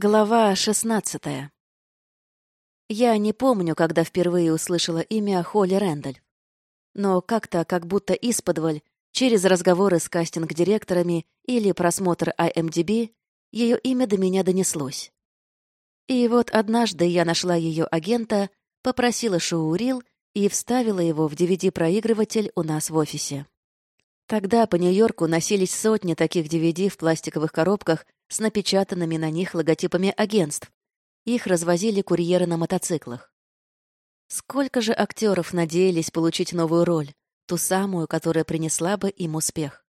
Глава шестнадцатая. Я не помню, когда впервые услышала имя Холли Рэндаль. Но как-то, как будто исподволь, через разговоры с кастинг-директорами или просмотр IMDb, ее имя до меня донеслось. И вот однажды я нашла ее агента, попросила шоу-рил и вставила его в DVD-проигрыватель у нас в офисе. Тогда по Нью-Йорку носились сотни таких DVD в пластиковых коробках с напечатанными на них логотипами агентств. Их развозили курьеры на мотоциклах. Сколько же актеров надеялись получить новую роль, ту самую, которая принесла бы им успех.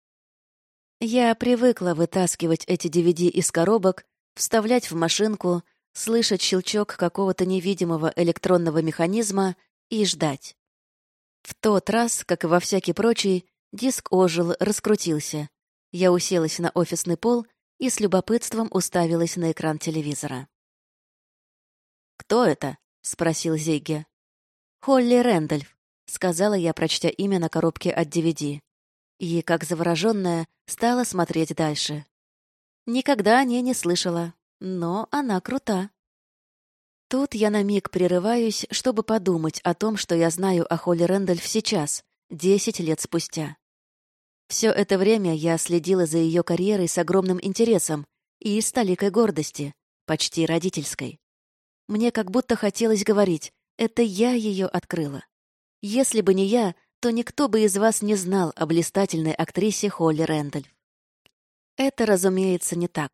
Я привыкла вытаскивать эти DVD из коробок, вставлять в машинку, слышать щелчок какого-то невидимого электронного механизма и ждать. В тот раз, как и во всякий прочий, Диск ожил, раскрутился. Я уселась на офисный пол и с любопытством уставилась на экран телевизора. «Кто это?» — спросил Зейге. «Холли Рэндольф», — сказала я, прочтя имя на коробке от DVD. И, как завороженная, стала смотреть дальше. Никогда о ней не слышала, но она крута. Тут я на миг прерываюсь, чтобы подумать о том, что я знаю о Холли Рэндольф сейчас, десять лет спустя. Все это время я следила за ее карьерой с огромным интересом и с толикой гордости, почти родительской. Мне как будто хотелось говорить, это я ее открыла. Если бы не я, то никто бы из вас не знал о блистательной актрисе Холли Рэндольф. Это, разумеется, не так.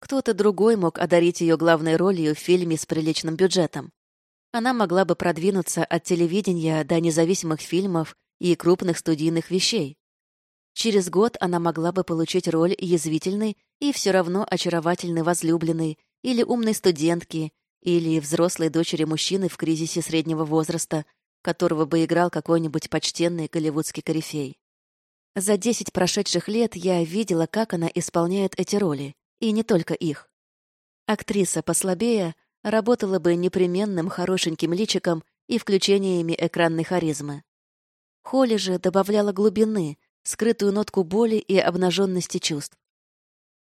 Кто-то другой мог одарить ее главной ролью в фильме с приличным бюджетом. Она могла бы продвинуться от телевидения до независимых фильмов и крупных студийных вещей. Через год она могла бы получить роль язвительной и все равно очаровательной возлюбленной или умной студентки, или взрослой дочери мужчины в кризисе среднего возраста, которого бы играл какой-нибудь почтенный голливудский корифей. За десять прошедших лет я видела, как она исполняет эти роли, и не только их. Актриса послабее работала бы непременным хорошеньким личиком и включениями экранной харизмы. Холли же добавляла глубины, скрытую нотку боли и обнаженности чувств.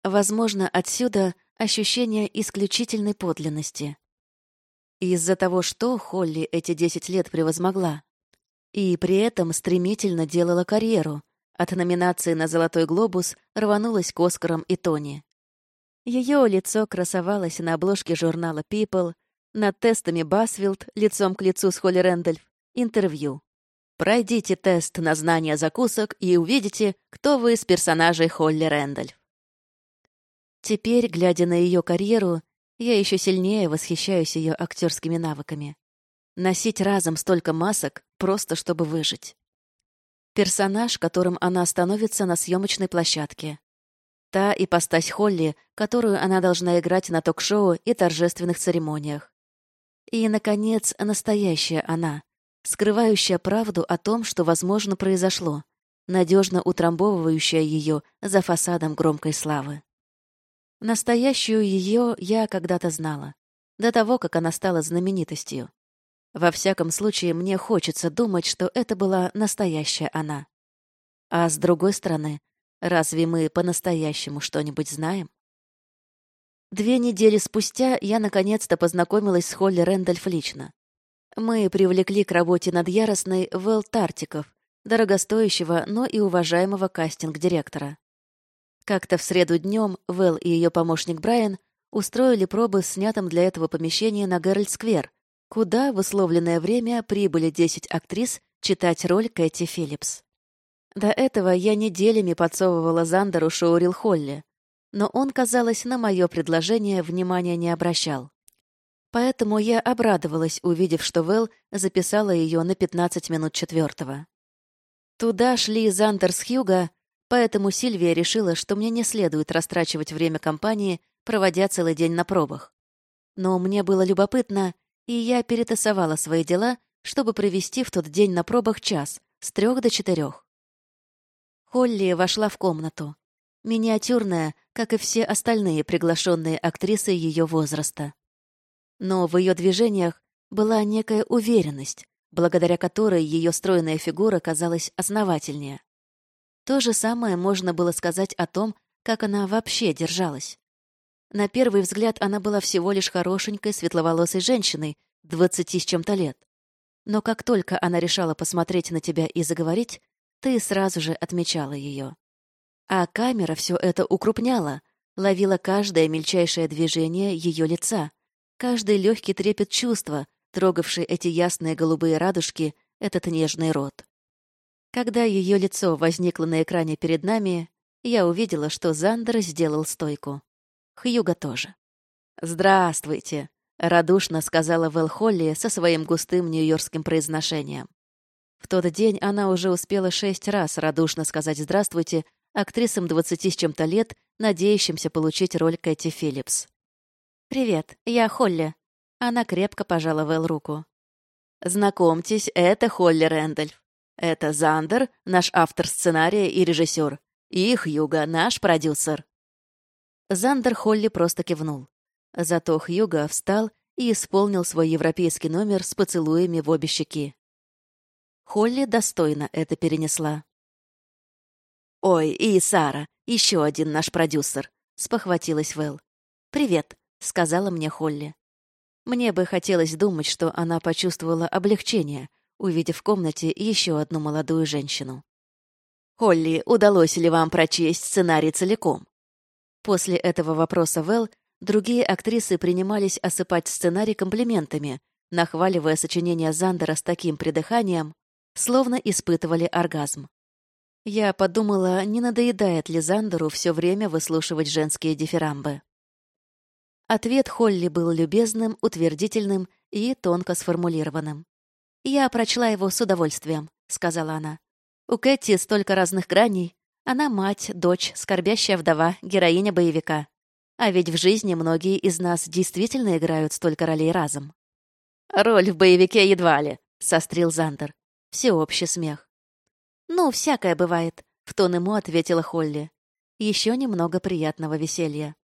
Возможно, отсюда ощущение исключительной подлинности. Из-за того, что Холли эти десять лет превозмогла. И при этом стремительно делала карьеру. От номинации на «Золотой глобус» рванулась к Оскарам и Тони. Ее лицо красовалось на обложке журнала People, над тестами Басфилд, лицом к лицу с Холли Рэндольф, интервью. Пройдите тест на знание закусок и увидите, кто вы из персонажей Холли Рэндальф. Теперь, глядя на ее карьеру, я еще сильнее восхищаюсь ее актерскими навыками. Носить разом столько масок, просто чтобы выжить. Персонаж, которым она становится на съемочной площадке. Та ипостась Холли, которую она должна играть на ток-шоу и торжественных церемониях. И, наконец, настоящая она, скрывающая правду о том, что, возможно, произошло, надежно утрамбовывающая ее за фасадом громкой славы. Настоящую ее я когда-то знала, до того, как она стала знаменитостью. Во всяком случае, мне хочется думать, что это была настоящая она. А с другой стороны, разве мы по-настоящему что-нибудь знаем? Две недели спустя я наконец-то познакомилась с Холли Рэндольф лично. Мы привлекли к работе над Яростной Вэл Тартиков, дорогостоящего, но и уважаемого кастинг-директора. Как-то в среду днем Вэл и ее помощник Брайан устроили пробы в снятом для этого помещении на Геральт-сквер, куда в условленное время прибыли 10 актрис читать роль Кэти Филлипс. До этого я неделями подсовывала Зандеру Шоурил Холли, но он, казалось, на мое предложение внимания не обращал. Поэтому я обрадовалась, увидев, что Вэл записала ее на 15 минут четвертого. Туда шли Зандер с Хьюга, поэтому Сильвия решила, что мне не следует растрачивать время компании, проводя целый день на пробах. Но мне было любопытно, и я перетасовала свои дела, чтобы провести в тот день на пробах час, с трех до четырех. Холли вошла в комнату. Миниатюрная, как и все остальные приглашенные актрисы ее возраста. Но в ее движениях была некая уверенность, благодаря которой ее стройная фигура казалась основательнее. То же самое можно было сказать о том, как она вообще держалась. На первый взгляд она была всего лишь хорошенькой светловолосой женщиной, двадцати с чем-то лет. Но как только она решала посмотреть на тебя и заговорить, ты сразу же отмечала ее. А камера все это укрупняла, ловила каждое мельчайшее движение ее лица, каждый легкий трепет чувства, трогавший эти ясные голубые радужки, этот нежный рот. Когда ее лицо возникло на экране перед нами, я увидела, что Зандер сделал стойку. Хьюга тоже. «Здравствуйте», — радушно сказала Вэл Холли со своим густым нью-йоркским произношением. В тот день она уже успела шесть раз радушно сказать «здравствуйте» актрисам двадцати с чем-то лет, надеющимся получить роль Кэти Филлипс. «Привет, я Холли». Она крепко пожала Вэл руку. «Знакомьтесь, это Холли Рэндольф. Это Зандер, наш автор сценария и режиссер. И Хьюга, наш продюсер». Зандер Холли просто кивнул. Зато Хьюга встал и исполнил свой европейский номер с поцелуями в обе щеки. Холли достойно это перенесла. «Ой, и Сара, еще один наш продюсер», — спохватилась Вэл. «Привет», — сказала мне Холли. Мне бы хотелось думать, что она почувствовала облегчение, увидев в комнате еще одну молодую женщину. «Холли, удалось ли вам прочесть сценарий целиком?» После этого вопроса Вэл другие актрисы принимались осыпать сценарий комплиментами, нахваливая сочинение Зандера с таким придыханием, словно испытывали оргазм. Я подумала, не надоедает ли Зандеру все время выслушивать женские дифирамбы. Ответ Холли был любезным, утвердительным и тонко сформулированным. «Я прочла его с удовольствием», — сказала она. «У Кэти столько разных граней. Она мать, дочь, скорбящая вдова, героиня боевика. А ведь в жизни многие из нас действительно играют столько ролей разом». «Роль в боевике едва ли», — сострил Зандер. Всеобщий смех. «Ну, всякое бывает», — в тон ему ответила Холли. Еще немного приятного веселья.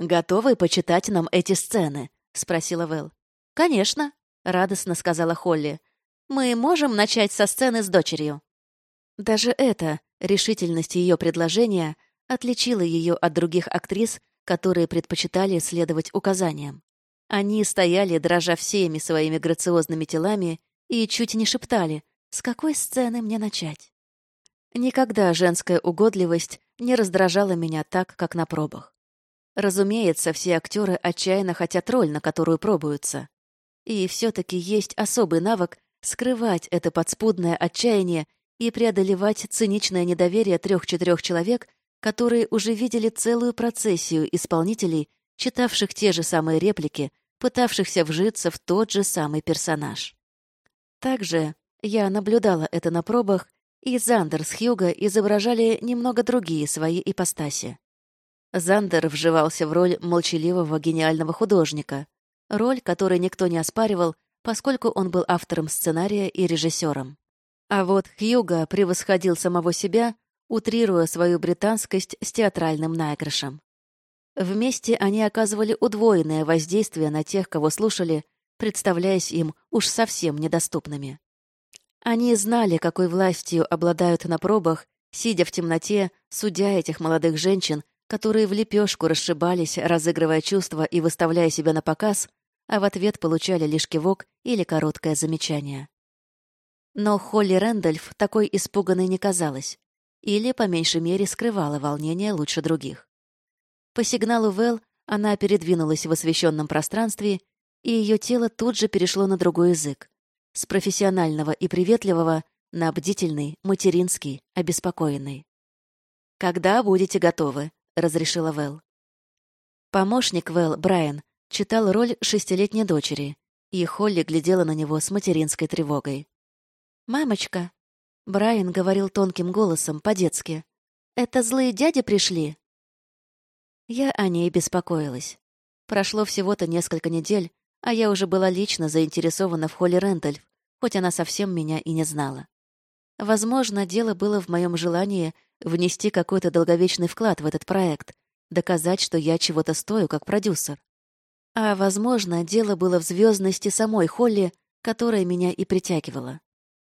«Готовы почитать нам эти сцены?» — спросила Вэл. «Конечно», — радостно сказала Холли. «Мы можем начать со сцены с дочерью». Даже это, решительность ее предложения, отличила ее от других актрис, которые предпочитали следовать указаниям. Они стояли, дрожа всеми своими грациозными телами, и чуть не шептали, с какой сцены мне начать. Никогда женская угодливость не раздражала меня так, как на пробах. Разумеется, все актеры отчаянно хотят роль, на которую пробуются. И все-таки есть особый навык скрывать это подспудное отчаяние и преодолевать циничное недоверие трех-четырех человек, которые уже видели целую процессию исполнителей, читавших те же самые реплики, пытавшихся вжиться в тот же самый персонаж. Также я наблюдала это на пробах, и Зандер с Хьюго изображали немного другие свои ипостаси. Зандер вживался в роль молчаливого гениального художника, роль, которой никто не оспаривал, поскольку он был автором сценария и режиссером. А вот Хьюго превосходил самого себя, утрируя свою британскость с театральным наигрышем. Вместе они оказывали удвоенное воздействие на тех, кого слушали, представляясь им уж совсем недоступными. Они знали, какой властью обладают на пробах, сидя в темноте, судя этих молодых женщин, которые в лепешку расшибались, разыгрывая чувства и выставляя себя на показ, а в ответ получали лишь кивок или короткое замечание. Но Холли Рэндольф такой испуганной не казалась, или, по меньшей мере, скрывала волнение лучше других. По сигналу Вэл она передвинулась в освещенном пространстве и ее тело тут же перешло на другой язык. С профессионального и приветливого на бдительный, материнский, обеспокоенный. «Когда будете готовы?» — разрешила Вэл. Помощник Вэл, Брайан, читал роль шестилетней дочери, и Холли глядела на него с материнской тревогой. «Мамочка!» — Брайан говорил тонким голосом, по-детски. «Это злые дяди пришли?» Я о ней беспокоилась. Прошло всего-то несколько недель, а я уже была лично заинтересована в Холли Рэндольф, хоть она совсем меня и не знала. Возможно, дело было в моем желании внести какой-то долговечный вклад в этот проект, доказать, что я чего-то стою как продюсер. А, возможно, дело было в звездности самой Холли, которая меня и притягивала.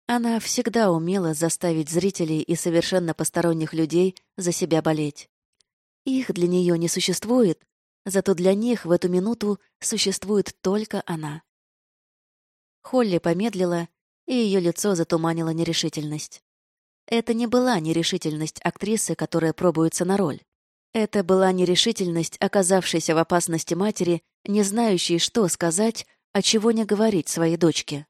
Она всегда умела заставить зрителей и совершенно посторонних людей за себя болеть. Их для нее не существует, Зато для них в эту минуту существует только она. Холли помедлила, и ее лицо затуманило нерешительность. Это не была нерешительность актрисы, которая пробуется на роль. Это была нерешительность, оказавшейся в опасности матери, не знающей, что сказать, а чего не говорить своей дочке.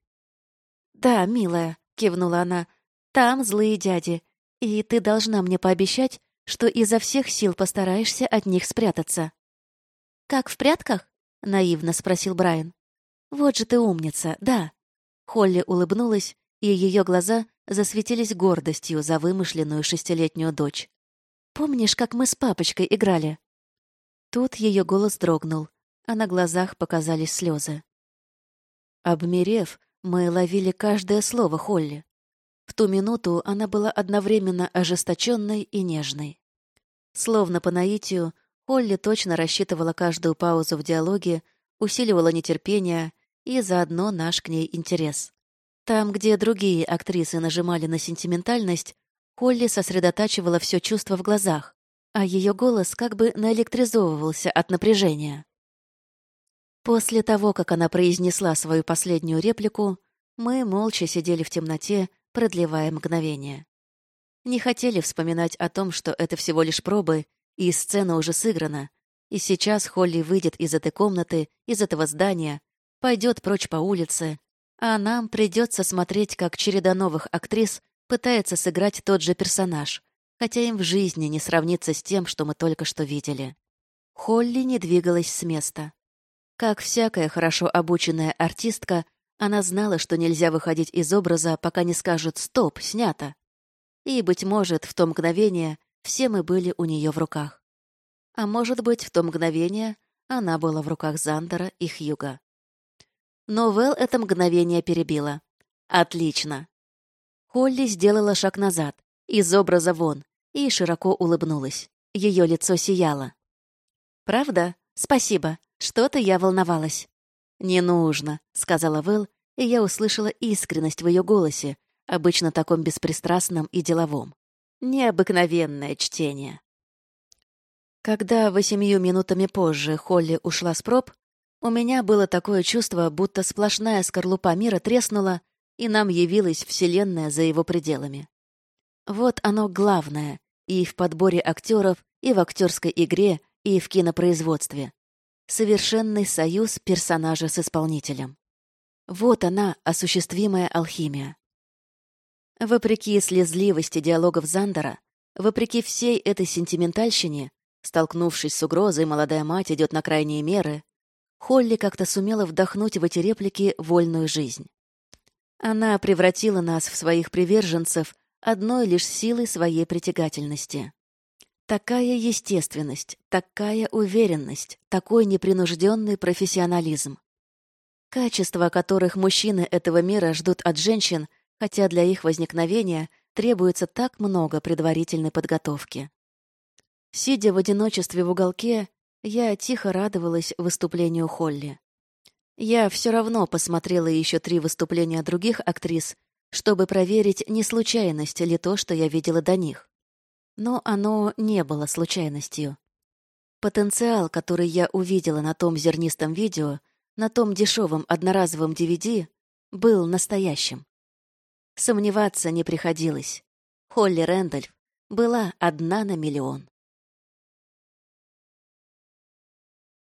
«Да, милая», — кивнула она, — «там злые дяди, и ты должна мне пообещать, что изо всех сил постараешься от них спрятаться». «Как в прятках?» — наивно спросил Брайан. «Вот же ты умница, да». Холли улыбнулась, и ее глаза засветились гордостью за вымышленную шестилетнюю дочь. «Помнишь, как мы с папочкой играли?» Тут ее голос дрогнул, а на глазах показались слезы. Обмерев, мы ловили каждое слово Холли. В ту минуту она была одновременно ожесточенной и нежной. Словно по наитию, Холли точно рассчитывала каждую паузу в диалоге, усиливала нетерпение и заодно наш к ней интерес. Там, где другие актрисы нажимали на сентиментальность, Холли сосредотачивала все чувство в глазах, а ее голос как бы наэлектризовывался от напряжения. После того, как она произнесла свою последнюю реплику, мы молча сидели в темноте, продлевая мгновение. Не хотели вспоминать о том, что это всего лишь пробы, и сцена уже сыграна, и сейчас Холли выйдет из этой комнаты, из этого здания, пойдет прочь по улице, а нам придется смотреть, как череда новых актрис пытается сыграть тот же персонаж, хотя им в жизни не сравнится с тем, что мы только что видели. Холли не двигалась с места. Как всякая хорошо обученная артистка, она знала, что нельзя выходить из образа, пока не скажут «стоп, снято». И, быть может, в то мгновение все мы были у нее в руках. А может быть, в то мгновение она была в руках Зандера и Хьюга. Но Вэл это мгновение перебила. «Отлично!» Холли сделала шаг назад, из образа вон, и широко улыбнулась. Ее лицо сияло. «Правда? Спасибо. Что-то я волновалась». «Не нужно», — сказала Вэл, и я услышала искренность в ее голосе, обычно таком беспристрастном и деловом. Необыкновенное чтение. Когда восемью минутами позже Холли ушла с проб, у меня было такое чувство, будто сплошная скорлупа мира треснула, и нам явилась Вселенная за его пределами. Вот оно главное и в подборе актеров, и в актерской игре, и в кинопроизводстве. Совершенный союз персонажа с исполнителем. Вот она, осуществимая алхимия. Вопреки слезливости диалогов Зандера, вопреки всей этой сентиментальщине, столкнувшись с угрозой, молодая мать идет на крайние меры, Холли как-то сумела вдохнуть в эти реплики вольную жизнь. Она превратила нас в своих приверженцев одной лишь силой своей притягательности. Такая естественность, такая уверенность, такой непринужденный профессионализм. Качества, которых мужчины этого мира ждут от женщин, хотя для их возникновения требуется так много предварительной подготовки. Сидя в одиночестве в уголке, я тихо радовалась выступлению Холли. Я все равно посмотрела еще три выступления других актрис, чтобы проверить, не случайность ли то, что я видела до них. Но оно не было случайностью. Потенциал, который я увидела на том зернистом видео, на том дешевом одноразовом DVD, был настоящим. Сомневаться не приходилось. Холли Рэндольф была одна на миллион.